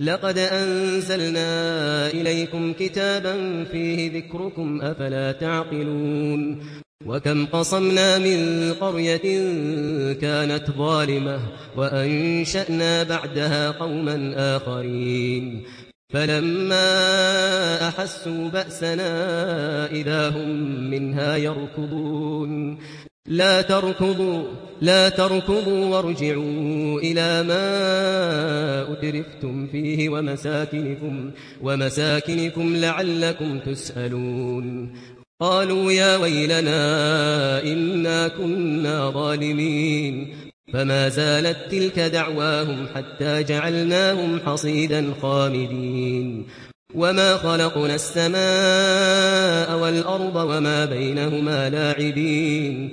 لقد أنزلنا إليكم كتابا فيه ذكركم أفلا تعقلون؟ وكم قصمنا من قرية كانت ظالمة وأنشأنا بعدها قوما آخرين. فلما أحسوا بأسنا إذا هم منها يركضون. لا تركضوا لا تركضوا وارجعوا إلى ما أترفتم فيه ومساكنكم ومساكنكم لعلكم تسألون. قالوا يا ويلنا إنا كنا ظالمين. فما زالت تلك دعواهم حتى جعلناهم حصيدا خامدين. وما خلقنا السماء والأرض وما بينهما لاعبين.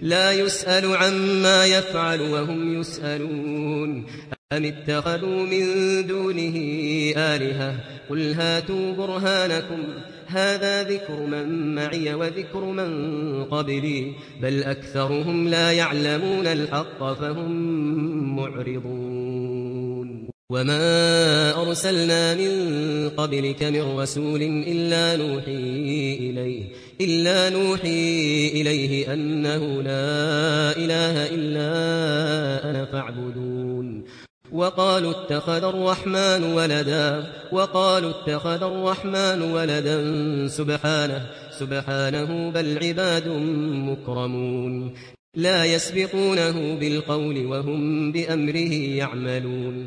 لا يسأل عما يفعل وهم يسألون. أم اتخذوا من دونه آلهة؟ قل هاتوا برهانكم. هذا ذكر من معي وذكر من قبلي. بل أكثرهم لا يعلمون الحق فهم معرضون. وما أرسلنا من قبلك من رسول إلا نوحي إليه. إلا نوحي إليه أنه لا إله إلا أنا فاعبدون. وقالوا اتخذ الرحمن ولدا وقالوا اتخذ الرحمن ولدا سبحانه سبحانه بل عباد مكرمون. لا يسبقونه بالقول وهم بأمره يعملون.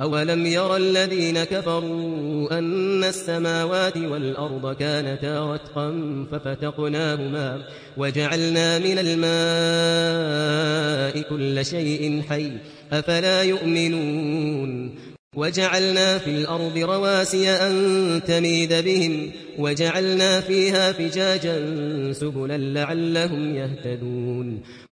أولم يرى الذين كفروا أن السماوات والأرض كانتا رتقا ففتقناهما وجعلنا من الماء كل شيء حي أفلا يؤمنون وجعلنا في الأرض رواسي أن تميد بهم وجعلنا فيها فجاجا سبلا لعلهم يهتدون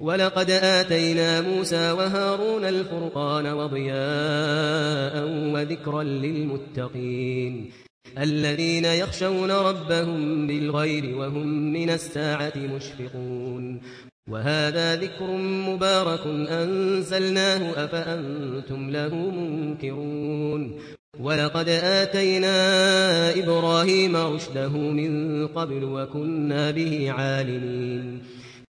ولقد آتينا موسى وهارون الفرقان وضياء وذكرا للمتقين الذين يخشون ربهم بالغير وهم من الساعة مشفقون وهذا ذكر مبارك أنزلناه أفأنتم له منكرون ولقد آتينا إبراهيم رشده من قبل وكنا به عالمين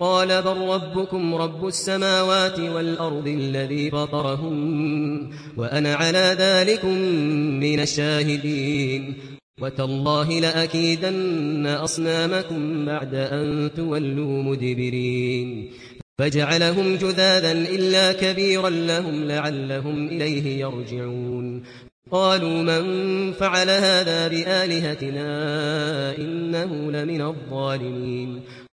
قال بل ربكم رب السماوات والأرض الذي فطرهم وأنا على ذلك من الشاهدين. وتالله لأكيدن أصنامكم بعد أن تولوا مدبرين. فجعلهم جذاذا إلا كبيرا لهم لعلهم إليه يرجعون. قالوا من فعل هذا بآلهتنا إنه لمن الظالمين.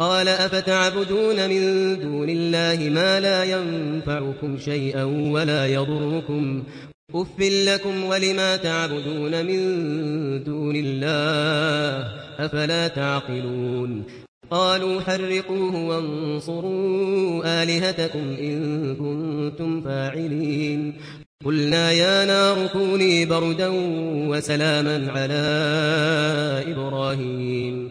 قال أفتعبدون من دون الله ما لا ينفعكم شيئا ولا يضركم أف لكم ولما تعبدون من دون الله أفلا تعقلون قالوا حرقوه وانصروا آلهتكم إن كنتم فاعلين قلنا يا نار كوني بردا وسلاما على إبراهيم